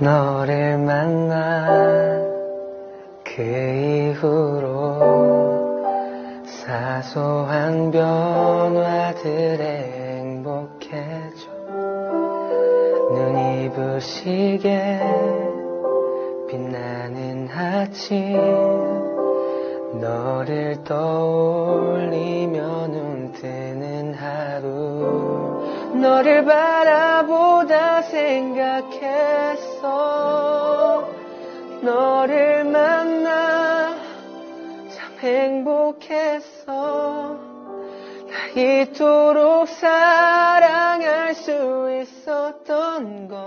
너를 만나 그 이후로 사소한 변화들에 행복해져. 눈이 부시게 빛나는 아침 너를 떠올리며 눈 뜨는 하루. 너를 바라보다 생각했어. 너를 만나 참 행복했어. 나 이토록 사랑할 수 있었던 건